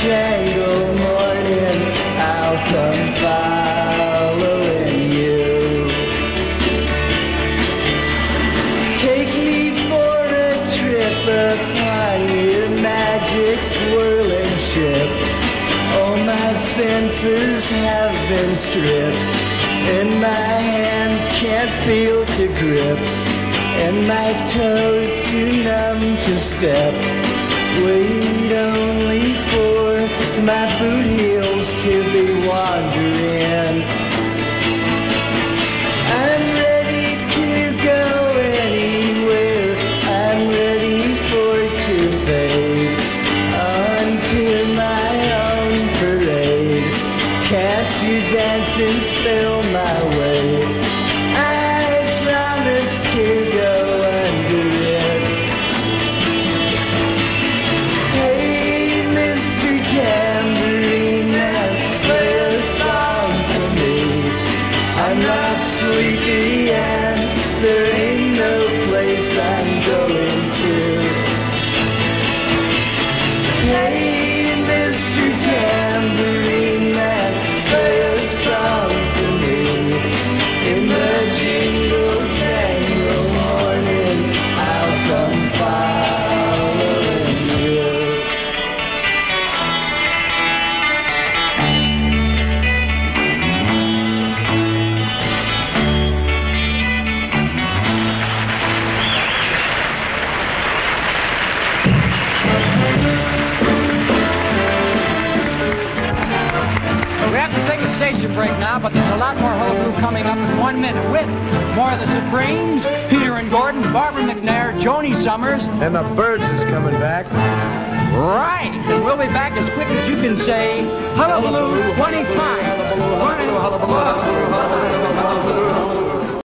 jangle morning, I'll come following you. Take me for a trip upon your magic swirling ship. All my senses have been stripped, and my hands can't feel to grip, and my toes too numb to step. Will my boot heels to be wandering. I'm ready to go anywhere. I'm ready for to fade onto my own parade. Cast your dancing spell my way. Have to take a station break now, but there's a lot more Hullabaloo coming up in one minute with more of the Supremes, Peter and Gordon, Barbara McNair, Joanie Sommers. And the Byrds is coming back. Right. And we'll be back as quick as you can say Hullabaloo 20 times. Hullabaloo, hullabaloo, hullabaloo, hullabaloo, hullabaloo, hullabaloo.